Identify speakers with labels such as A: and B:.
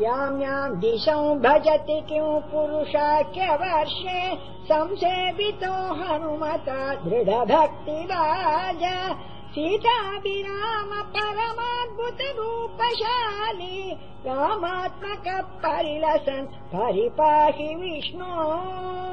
A: याम् याम् दिशौ भजति किम् पुरुषाख्यवर्षे संसेवितो हनुमता दृढभक्तिराज। सीताभिराम सीता विराम परमाद्भुतरूपशाली रामात्मकः परिलसन् परिपाहि विष्णो।